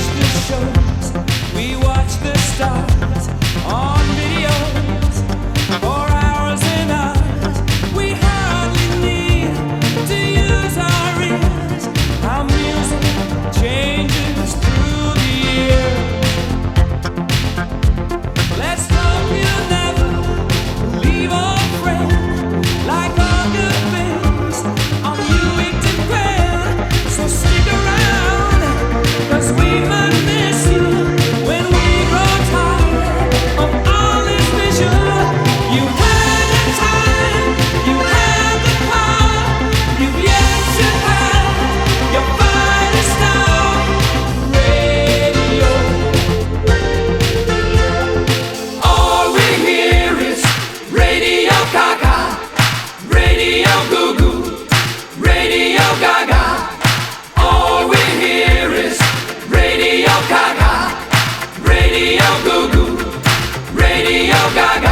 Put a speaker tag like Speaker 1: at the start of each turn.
Speaker 1: watch the shows, we watch the stars on video. Gaga.